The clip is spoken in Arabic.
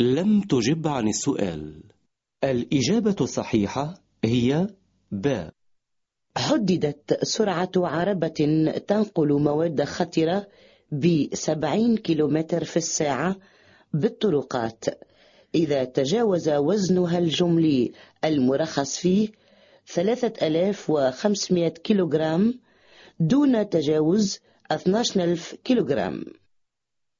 لم تجب عن السؤال. الإجابة الصحيحة هي ب. حددت سرعة عربة تنقل مواد خطرة بسبعين كيلومتر في الساعة بالطرقات. إذا تجاوز وزنها الجملي المرخص فيه ثلاثة ألاف وخمسمائة كيلوغرام دون تجاوز 12 ألف كيلوغرام.